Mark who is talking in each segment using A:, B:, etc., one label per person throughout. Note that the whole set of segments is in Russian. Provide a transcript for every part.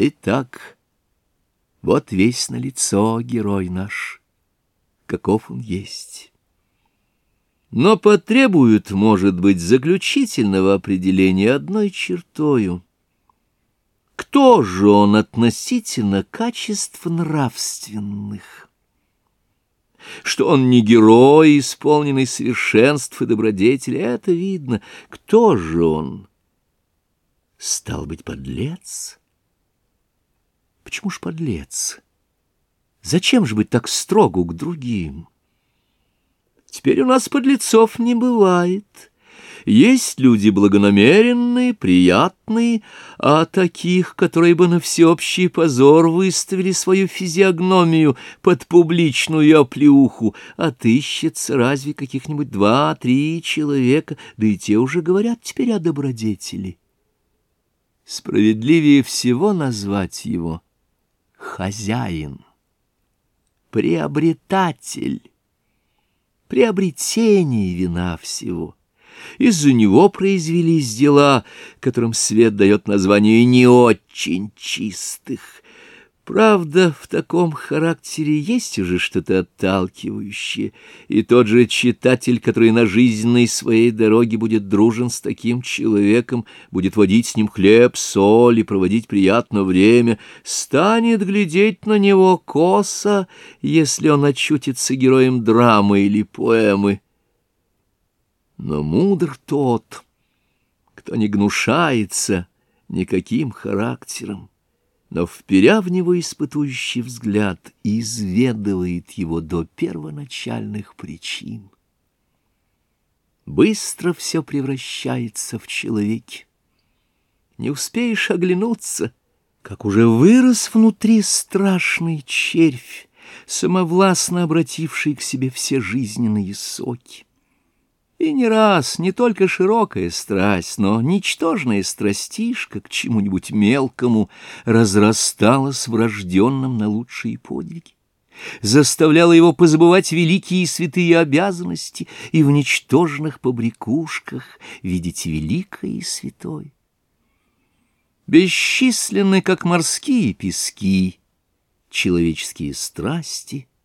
A: Итак, вот весь на лицо герой наш, каков он есть. Но потребует, может быть, заключительного определения одной чертою. Кто же он относительно качеств нравственных? Что он не герой, исполненный совершенств и добродетели, это видно. Кто же он? Стал быть, подлец? Почему ж подлец? Зачем же быть так строгу к другим? Теперь у нас подлецов не бывает. Есть люди благонамеренные, приятные, а таких, которые бы на всеобщий позор выставили свою физиогномию под публичную оплеуху, отыщется разве каких-нибудь два-три человека, да и те уже говорят теперь о добродетели. Справедливее всего назвать его хозяин, приобретатель, приобретение вина всего. Из-за него произвелись дела, которым свет дает название «не очень чистых». Правда, в таком характере есть уже что-то отталкивающее, и тот же читатель, который на жизненной своей дороге будет дружен с таким человеком, будет водить с ним хлеб, соль и проводить приятное время, станет глядеть на него косо, если он очутится героем драмы или поэмы. Но мудр тот, кто не гнушается никаким характером но, вперя в него испытующий взгляд, изведывает его до первоначальных причин. Быстро все превращается в человеке. Не успеешь оглянуться, как уже вырос внутри страшный червь, самовластно обративший к себе все жизненные соки. И не раз не только широкая страсть, но ничтожная страстишка к чему-нибудь мелкому разрасталась врожденном на лучшие подвиги, заставляла его позабывать великие и святые обязанности и в ничтожных побрякушках видеть великое и святое. Бесчисленны, как морские пески, человеческие страсти —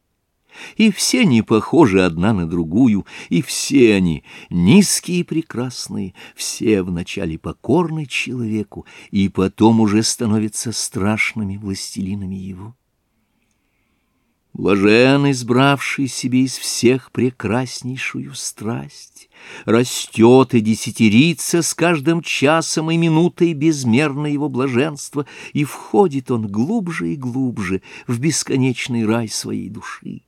A: и все не похожи одна на другую, и все они низкие и прекрасные, все вначале покорны человеку, и потом уже становятся страшными властелинами его. Блажен, избравший себе из всех прекраснейшую страсть, Растет и десятерится с каждым часом и минутой безмерно его блаженство, И входит он глубже и глубже в бесконечный рай своей души.